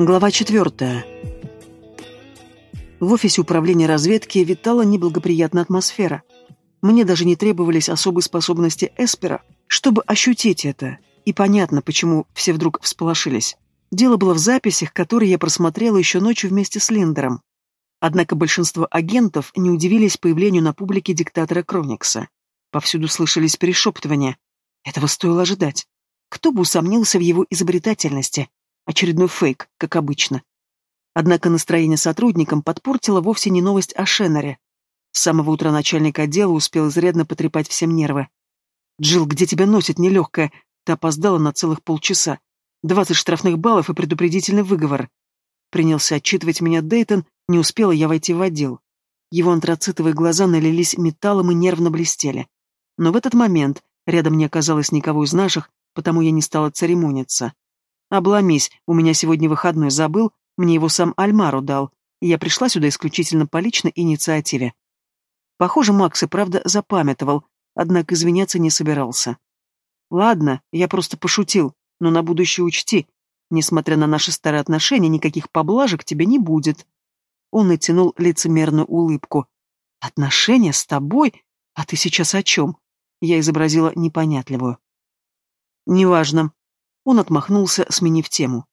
Глава четвертая. В офисе управления разведки витала неблагоприятная атмосфера. Мне даже не требовались особые способности Эспера, чтобы ощутить это, и понятно, почему все вдруг всполошились. Дело было в записях, которые я просмотрела еще ночью вместе с Линдером. Однако большинство агентов не удивились появлению на публике диктатора Кроникса. Повсюду слышались перешептывания. Этого стоило ожидать. Кто бы усомнился в его изобретательности? Очередной фейк, как обычно. Однако настроение сотрудникам подпортило вовсе не новость о Шеннере. С самого утра начальник отдела успел изрядно потрепать всем нервы. «Джилл, где тебя носит нелегкая? Ты опоздала на целых полчаса. Двадцать штрафных баллов и предупредительный выговор». Принялся отчитывать меня Дейтон, не успела я войти в отдел. Его антрацитовые глаза налились металлом и нервно блестели. Но в этот момент рядом не оказалось никого из наших, потому я не стала церемониться. Обломись, у меня сегодня выходной забыл, мне его сам Альмару дал, и я пришла сюда исключительно по личной инициативе. Похоже, Макс и правда запамятовал, однако извиняться не собирался. Ладно, я просто пошутил, но на будущее учти, несмотря на наши старые отношения, никаких поблажек тебе не будет. Он натянул лицемерную улыбку. Отношения с тобой? А ты сейчас о чем? Я изобразила непонятливую. Неважно, он отмахнулся, сменив тему.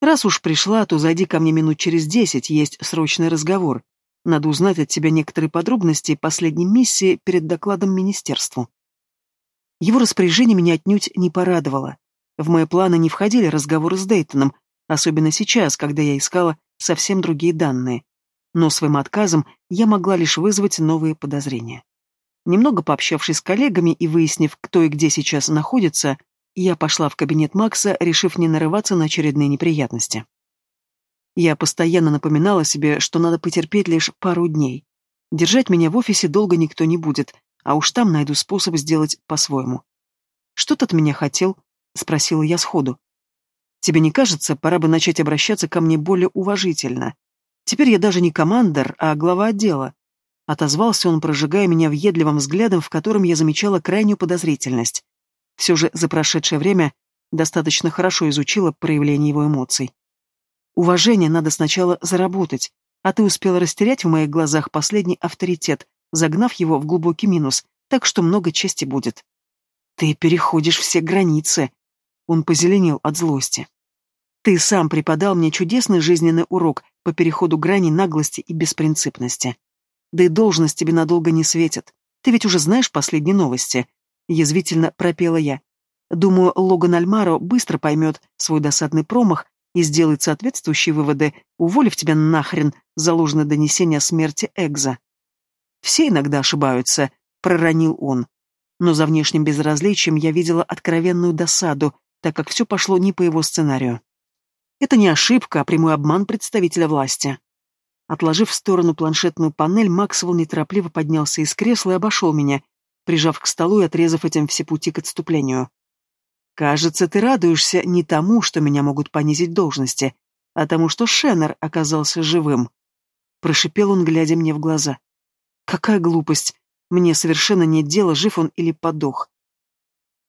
«Раз уж пришла, то зайди ко мне минут через десять, есть срочный разговор. Надо узнать от тебя некоторые подробности последней миссии перед докладом министерству». Его распоряжение меня отнюдь не порадовало. В мои планы не входили разговоры с Дейтоном, особенно сейчас, когда я искала совсем другие данные. Но своим отказом я могла лишь вызвать новые подозрения. Немного пообщавшись с коллегами и выяснив, кто и где сейчас находится, я пошла в кабинет Макса, решив не нарываться на очередные неприятности. Я постоянно напоминала себе, что надо потерпеть лишь пару дней. Держать меня в офисе долго никто не будет, а уж там найду способ сделать по-своему. «Что ты от меня хотел?» — спросила я сходу. «Тебе не кажется, пора бы начать обращаться ко мне более уважительно? Теперь я даже не командор, а глава отдела». Отозвался он, прожигая меня въедливым взглядом, в котором я замечала крайнюю подозрительность. Все же за прошедшее время достаточно хорошо изучила проявление его эмоций. Уважение надо сначала заработать, а ты успела растерять в моих глазах последний авторитет, загнав его в глубокий минус, так что много чести будет. Ты переходишь все границы. Он позеленел от злости. Ты сам преподал мне чудесный жизненный урок по переходу грани наглости и беспринципности. Да и должность тебе надолго не светит. Ты ведь уже знаешь последние новости язвительно пропела я. Думаю, Логан Альмаро быстро поймет свой досадный промах и сделает соответствующие выводы, уволив тебя нахрен за ложное донесение о смерти Экза. Все иногда ошибаются, проронил он. Но за внешним безразличием я видела откровенную досаду, так как все пошло не по его сценарию. Это не ошибка, а прямой обман представителя власти. Отложив в сторону планшетную панель, Максвелл неторопливо поднялся из кресла и обошел меня, прижав к столу и отрезав этим все пути к отступлению. «Кажется, ты радуешься не тому, что меня могут понизить должности, а тому, что Шеннер оказался живым», — прошипел он, глядя мне в глаза. «Какая глупость! Мне совершенно нет дела, жив он или подох».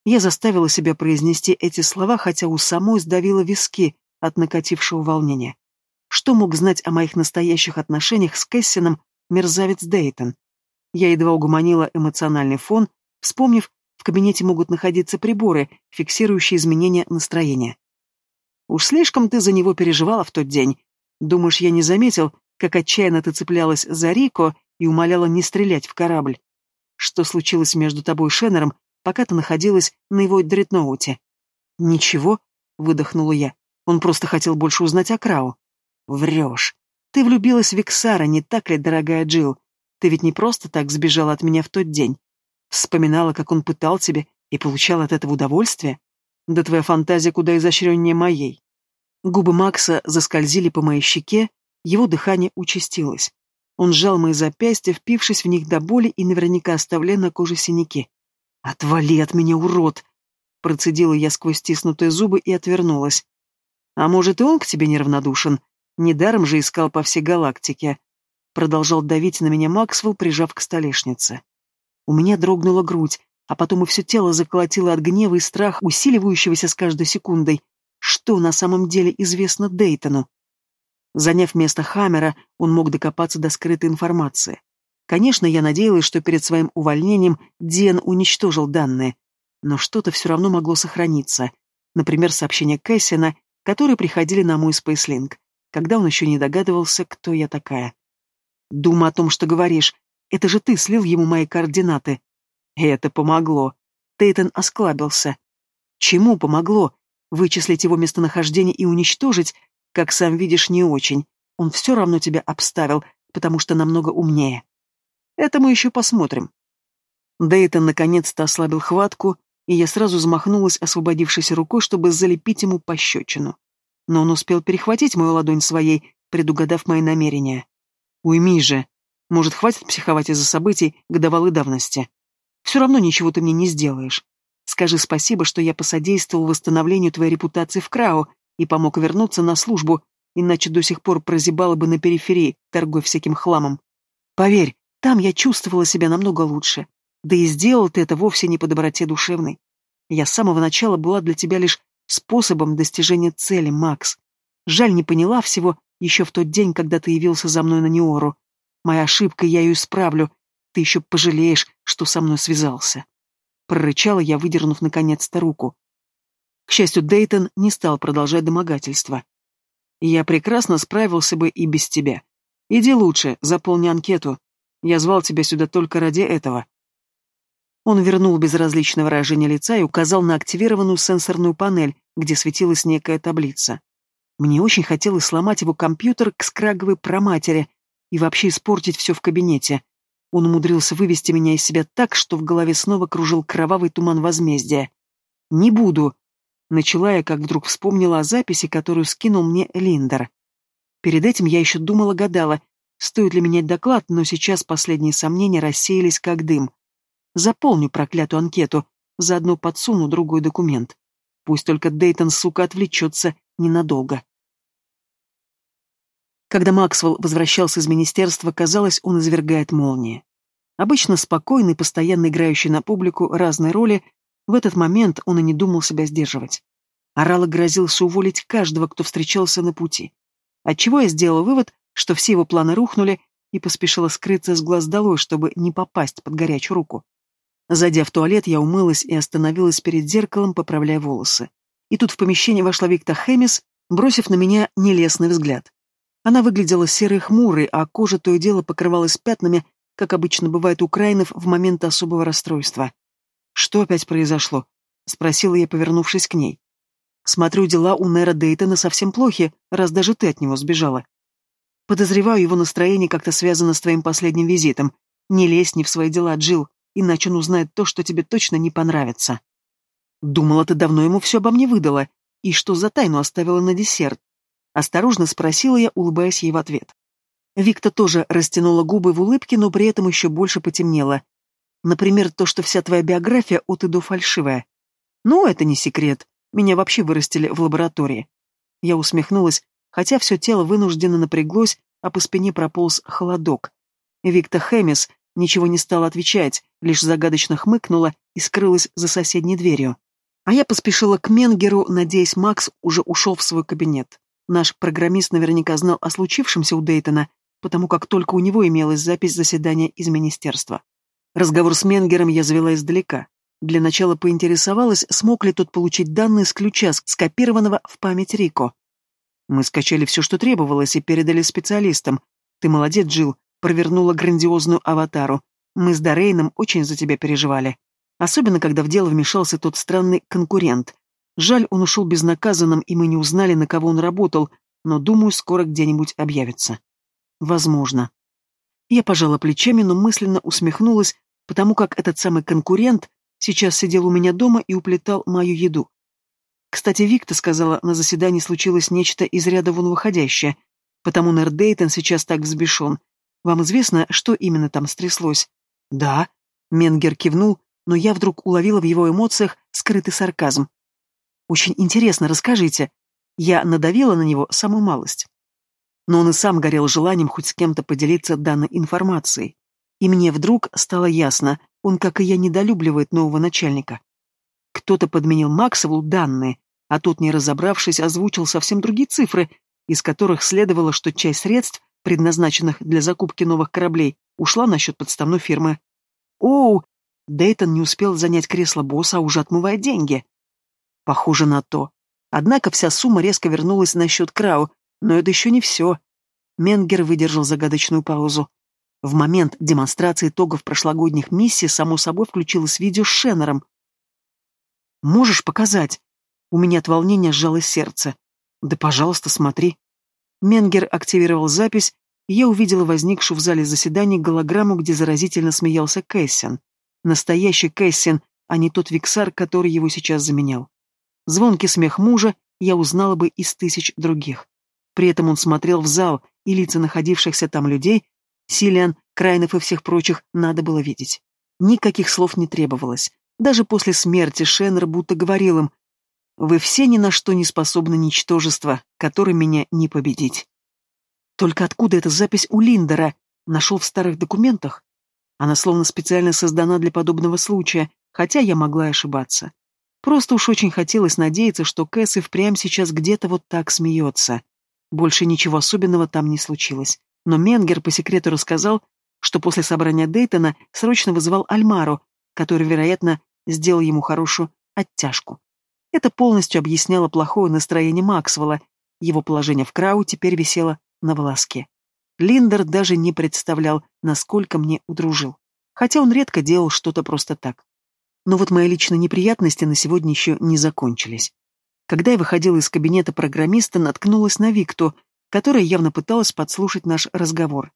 Я заставила себя произнести эти слова, хотя у самой сдавило виски от накатившего волнения. Что мог знать о моих настоящих отношениях с Кэссином мерзавец Дейтон? Я едва угомонила эмоциональный фон, вспомнив, в кабинете могут находиться приборы, фиксирующие изменения настроения. Уж слишком ты за него переживала в тот день. Думаешь, я не заметил, как отчаянно ты цеплялась за Рико и умоляла не стрелять в корабль? Что случилось между тобой и Шеннером, пока ты находилась на его дредноуте? Ничего, выдохнула я. Он просто хотел больше узнать о Крау. Врешь. Ты влюбилась в Виксара, не так ли, дорогая Джилл? Ты ведь не просто так сбежала от меня в тот день. Вспоминала, как он пытал тебя и получал от этого удовольствие. Да твоя фантазия куда изощреннее моей. Губы Макса заскользили по моей щеке, его дыхание участилось. Он сжал мои запястья, впившись в них до боли и наверняка оставляя на коже синяки. «Отвали от меня, урод!» Процедила я сквозь стиснутые зубы и отвернулась. «А может, и он к тебе неравнодушен? Недаром же искал по всей галактике. Продолжал давить на меня Максвелл, прижав к столешнице. У меня дрогнула грудь, а потом и все тело заколотило от гнева и страха, усиливающегося с каждой секундой. Что на самом деле известно Дейтону? Заняв место Хаммера, он мог докопаться до скрытой информации. Конечно, я надеялась, что перед своим увольнением Диан уничтожил данные, но что-то все равно могло сохраниться. Например, сообщения Кэссина, которые приходили на мой спейслинг, когда он еще не догадывался, кто я такая. «Дума о том, что говоришь. Это же ты слил ему мои координаты». «Это помогло». Тейтон осклабился. «Чему помогло? Вычислить его местонахождение и уничтожить, как сам видишь, не очень. Он все равно тебя обставил, потому что намного умнее. Это мы еще посмотрим. Дейтон наконец-то ослабил хватку, и я сразу замахнулась освободившейся рукой, чтобы залепить ему пощечину. Но он успел перехватить мою ладонь своей, предугадав мои намерения. «Уйми же. Может, хватит психовать из-за событий годовалой давности? Все равно ничего ты мне не сделаешь. Скажи спасибо, что я посодействовал восстановлению твоей репутации в Крау и помог вернуться на службу, иначе до сих пор прозябала бы на периферии, торгуя всяким хламом. Поверь, там я чувствовала себя намного лучше. Да и сделал ты это вовсе не по доброте душевной. Я с самого начала была для тебя лишь способом достижения цели, Макс. Жаль, не поняла всего еще в тот день, когда ты явился за мной на Неору. Моя ошибка, я ее исправлю. Ты еще пожалеешь, что со мной связался. Прорычала я, выдернув наконец-то руку. К счастью, Дейтон не стал продолжать домогательство. Я прекрасно справился бы и без тебя. Иди лучше, заполни анкету. Я звал тебя сюда только ради этого. Он вернул безразличное выражение лица и указал на активированную сенсорную панель, где светилась некая таблица. Мне очень хотелось сломать его компьютер к скраговой проматери и вообще испортить все в кабинете. Он умудрился вывести меня из себя так, что в голове снова кружил кровавый туман возмездия. «Не буду», Начала я, как вдруг вспомнила о записи, которую скинул мне Линдер. Перед этим я еще думала-гадала, стоит ли менять доклад, но сейчас последние сомнения рассеялись как дым. Заполню проклятую анкету, заодно подсуну другой документ. Пусть только Дейтон, сука, отвлечется ненадолго. Когда Максвелл возвращался из министерства, казалось, он извергает молнии. Обычно спокойный, постоянно играющий на публику разные роли, в этот момент он и не думал себя сдерживать. Орал и грозился уволить каждого, кто встречался на пути. Отчего я сделал вывод, что все его планы рухнули, и поспешила скрыться с глаз долой, чтобы не попасть под горячую руку. Зайдя в туалет, я умылась и остановилась перед зеркалом, поправляя волосы. И тут в помещение вошла Викта Хэмис, бросив на меня нелестный взгляд. Она выглядела серой хмурой, а кожа то и дело покрывалась пятнами, как обычно бывает у украинов в момент особого расстройства. «Что опять произошло?» — спросила я, повернувшись к ней. «Смотрю, дела у Нера Дейтона совсем плохи, раз даже ты от него сбежала. Подозреваю, его настроение как-то связано с твоим последним визитом. Не лезь не в свои дела, Джилл, иначе он узнает то, что тебе точно не понравится». «Думала, ты давно ему все обо мне выдала. И что за тайну оставила на десерт?» Осторожно спросила я, улыбаясь ей в ответ. Викта тоже растянула губы в улыбке, но при этом еще больше потемнела. Например, то, что вся твоя биография от и до фальшивая. Ну, это не секрет. Меня вообще вырастили в лаборатории. Я усмехнулась, хотя все тело вынужденно напряглось, а по спине прополз холодок. Викта Хэмис ничего не стала отвечать, лишь загадочно хмыкнула и скрылась за соседней дверью. А я поспешила к Менгеру, надеясь, Макс уже ушел в свой кабинет. Наш программист наверняка знал о случившемся у Дейтона, потому как только у него имелась запись заседания из министерства. Разговор с Менгером я завела издалека. Для начала поинтересовалась, смог ли тот получить данные с ключа, скопированного в память Рико. Мы скачали все, что требовалось, и передали специалистам. Ты молодец, Джилл, провернула грандиозную аватару. Мы с Дорейном очень за тебя переживали. Особенно, когда в дело вмешался тот странный конкурент. Жаль, он ушел безнаказанным, и мы не узнали, на кого он работал, но, думаю, скоро где-нибудь объявится. Возможно. Я пожала плечами, но мысленно усмехнулась, потому как этот самый конкурент сейчас сидел у меня дома и уплетал мою еду. Кстати, Викта сказала, на заседании случилось нечто из ряда вон выходящее, потому Нер Дейтон сейчас так взбешен. Вам известно, что именно там стряслось? Да. Менгер кивнул, но я вдруг уловила в его эмоциях скрытый сарказм. Очень интересно, расскажите. Я надавила на него самую малость но он и сам горел желанием хоть с кем-то поделиться данной информацией. И мне вдруг стало ясно, он, как и я, недолюбливает нового начальника. Кто-то подменил Максову данные, а тот, не разобравшись, озвучил совсем другие цифры, из которых следовало, что часть средств, предназначенных для закупки новых кораблей, ушла на счет подставной фирмы. «Оу!» Дейтон не успел занять кресло босса, а уже отмывает деньги. Похоже на то. Однако вся сумма резко вернулась на счет Крау, но это еще не все. Менгер выдержал загадочную паузу. В момент демонстрации итогов прошлогодних миссий, само собой, включилось видео с Шеннером. «Можешь показать?» У меня от волнения сжалось сердце. «Да, пожалуйста, смотри». Менгер активировал запись, и я увидела возникшую в зале заседаний голограмму, где заразительно смеялся Кэссин. Настоящий Кэссин, а не тот Виксар, который его сейчас заменял. Звонкий смех мужа я узнала бы из тысяч других. При этом он смотрел в зал, и лица находившихся там людей, Силиан, Крайнов и всех прочих, надо было видеть. Никаких слов не требовалось. Даже после смерти Шеннер будто говорил им, «Вы все ни на что не способны ничтожество, которое меня не победить». Только откуда эта запись у Линдера? Нашел в старых документах? Она словно специально создана для подобного случая, хотя я могла ошибаться. Просто уж очень хотелось надеяться, что Кэс и впрямь сейчас где-то вот так смеется. Больше ничего особенного там не случилось. Но Менгер по секрету рассказал, что после собрания Дейтона срочно вызывал Альмару, который, вероятно, сделал ему хорошую оттяжку. Это полностью объясняло плохое настроение Максвелла, его положение в Крау теперь висело на волоске. Линдер даже не представлял, насколько мне удружил. Хотя он редко делал что-то просто так. Но вот мои личные неприятности на сегодня еще не закончились. Когда я выходила из кабинета программиста, наткнулась на Викту, которая явно пыталась подслушать наш разговор.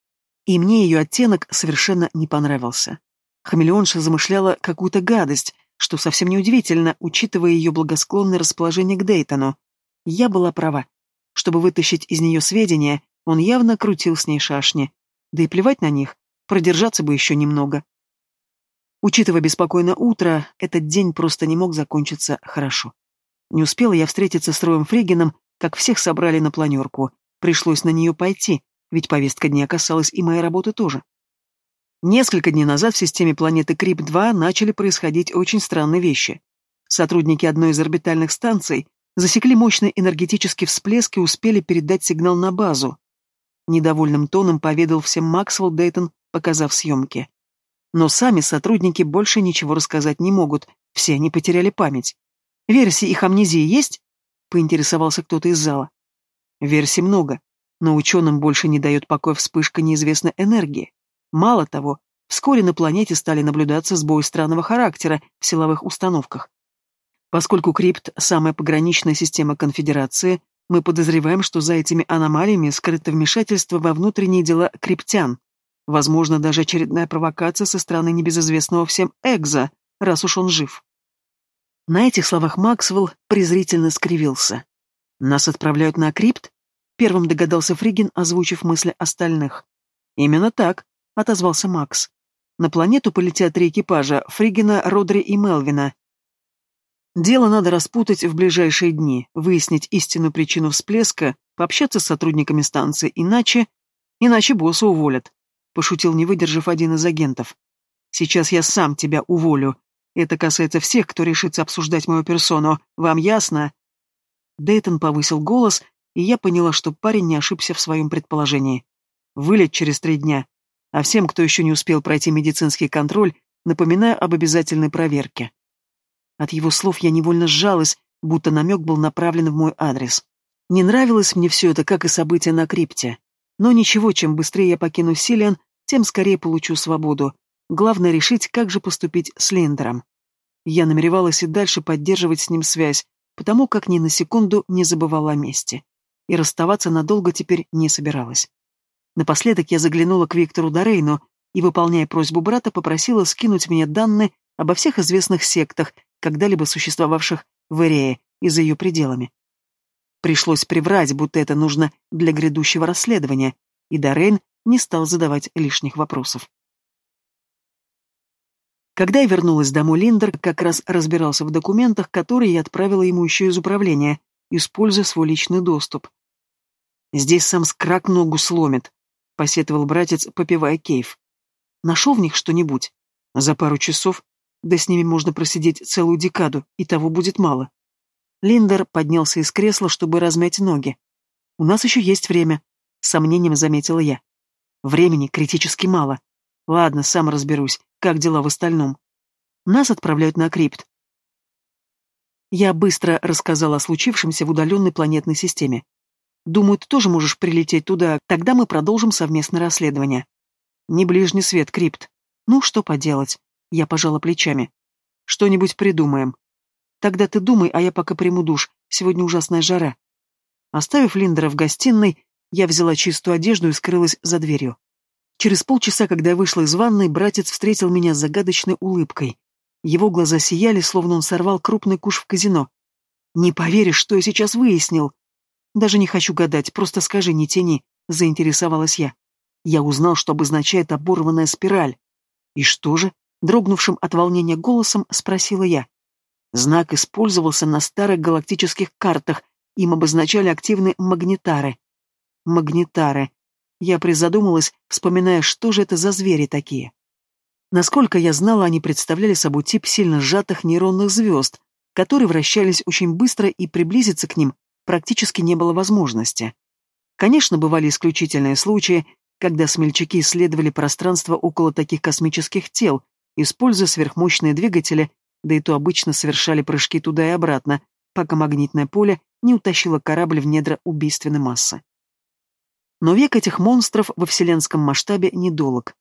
И мне ее оттенок совершенно не понравился. Хамелеонша замышляла какую-то гадость, что совсем неудивительно, учитывая ее благосклонное расположение к Дейтону. Я была права. Чтобы вытащить из нее сведения, он явно крутил с ней шашни. Да и плевать на них, продержаться бы еще немного. Учитывая беспокойное утро, этот день просто не мог закончиться хорошо. Не успела я встретиться с Роем Фригином, как всех собрали на планерку. Пришлось на нее пойти, ведь повестка дня касалась и моей работы тоже. Несколько дней назад в системе планеты Крип-2 начали происходить очень странные вещи. Сотрудники одной из орбитальных станций засекли мощный энергетический всплеск и успели передать сигнал на базу. Недовольным тоном поведал всем Максвелл Дейтон, показав съемки. Но сами сотрудники больше ничего рассказать не могут, все они потеряли память. Версии их амнезии есть? Поинтересовался кто-то из зала. Версий много, но ученым больше не дает покоя вспышка неизвестной энергии. Мало того, вскоре на планете стали наблюдаться сбои странного характера в силовых установках. Поскольку крипт – самая пограничная система конфедерации, мы подозреваем, что за этими аномалиями скрыто вмешательство во внутренние дела криптян. Возможно, даже очередная провокация со стороны небезызвестного всем Экза, раз уж он жив. На этих словах Максвелл презрительно скривился. «Нас отправляют на крипт?» Первым догадался Фригин, озвучив мысли остальных. «Именно так», — отозвался Макс. «На планету полетят три экипажа — Фригина, Родри и Мелвина. Дело надо распутать в ближайшие дни, выяснить истинную причину всплеска, пообщаться с сотрудниками станции, иначе... Иначе босса уволят», — пошутил, не выдержав один из агентов. «Сейчас я сам тебя уволю», это касается всех, кто решится обсуждать мою персону. Вам ясно?» Дейтон повысил голос, и я поняла, что парень не ошибся в своем предположении. Вылет через три дня. А всем, кто еще не успел пройти медицинский контроль, напоминаю об обязательной проверке. От его слов я невольно сжалась, будто намек был направлен в мой адрес. Не нравилось мне все это, как и события на крипте. Но ничего, чем быстрее я покину Силиан, тем скорее получу свободу. Главное решить, как же поступить с Лендером. Я намеревалась и дальше поддерживать с ним связь, потому как ни на секунду не забывала о месте. И расставаться надолго теперь не собиралась. Напоследок я заглянула к Виктору Дорейну и, выполняя просьбу брата, попросила скинуть мне данные обо всех известных сектах, когда-либо существовавших в Эрее и за ее пределами. Пришлось приврать, будто это нужно для грядущего расследования, и Дорейн не стал задавать лишних вопросов. Когда я вернулась домой, Линдер как раз разбирался в документах, которые я отправила ему еще из управления, используя свой личный доступ. «Здесь сам скрак ногу сломит», — посетовал братец, попивая кейф. «Нашел в них что-нибудь? За пару часов? Да с ними можно просидеть целую декаду, и того будет мало». Линдер поднялся из кресла, чтобы размять ноги. У нас еще есть время, сомнением заметила я. Времени критически мало. Ладно, сам разберусь, как дела в остальном. Нас отправляют на крипт. Я быстро рассказала о случившемся в удаленной планетной системе. Думаю, ты тоже можешь прилететь туда, тогда мы продолжим совместное расследование. Не ближний свет, крипт. Ну, что поделать? Я пожала плечами. Что-нибудь придумаем. Тогда ты думай, а я пока приму душ. Сегодня ужасная жара. Оставив Линдера в гостиной, я взяла чистую одежду и скрылась за дверью. Через полчаса, когда я вышла из ванной, братец встретил меня с загадочной улыбкой. Его глаза сияли, словно он сорвал крупный куш в казино. «Не поверишь, что я сейчас выяснил!» «Даже не хочу гадать, просто скажи, не тяни», — заинтересовалась я. Я узнал, что обозначает оборванная спираль. «И что же?» — дрогнувшим от волнения голосом спросила я. Знак использовался на старых галактических картах, им обозначали активные магнитары. Магнитары. Я призадумалась, вспоминая, что же это за звери такие. Насколько я знала, они представляли собой тип сильно сжатых нейронных звезд, которые вращались очень быстро и приблизиться к ним практически не было возможности. Конечно, бывали исключительные случаи, когда смельчаки исследовали пространство около таких космических тел, используя сверхмощные двигатели, да и то обычно совершали прыжки туда и обратно, пока магнитное поле не утащило корабль в недра убийственной массы. Но век этих монстров во вселенском масштабе недолг.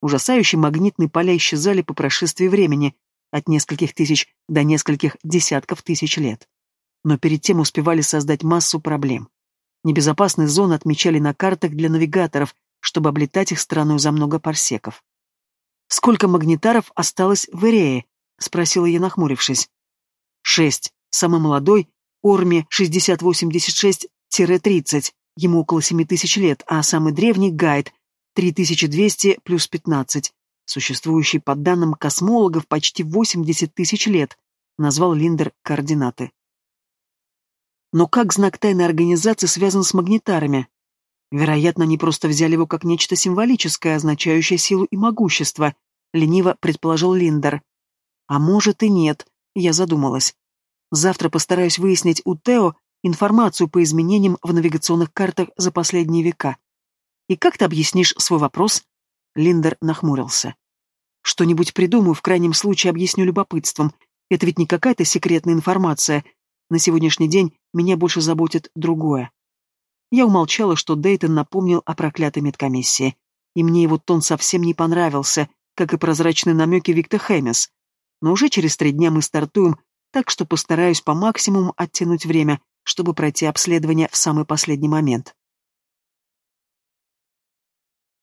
Ужасающие магнитные поля исчезали по прошествии времени, от нескольких тысяч до нескольких десятков тысяч лет но перед тем успевали создать массу проблем. Небезопасные зоны отмечали на картах для навигаторов, чтобы облетать их страной за много парсеков. «Сколько магнитаров осталось в Ирее?» — спросила я, нахмурившись. «Шесть. Самый молодой — Орми 6086-30, ему около семи тысяч лет, а самый древний — Гайд 3200 плюс 15, существующий по данным космологов почти 80 тысяч лет», — назвал Линдер координаты. Но как знак тайной организации связан с магнитарами? Вероятно, они просто взяли его как нечто символическое, означающее силу и могущество, лениво предположил Линдер. А может и нет, я задумалась. Завтра постараюсь выяснить у Тео информацию по изменениям в навигационных картах за последние века. И как ты объяснишь свой вопрос? Линдер нахмурился. Что-нибудь придумаю, в крайнем случае объясню любопытством. Это ведь не какая-то секретная информация, на сегодняшний день меня больше заботит другое. Я умолчала, что Дейтон напомнил о проклятой медкомиссии, и мне его тон совсем не понравился, как и прозрачные намеки Виктор Хэмис. Но уже через три дня мы стартуем, так что постараюсь по максимуму оттянуть время, чтобы пройти обследование в самый последний момент.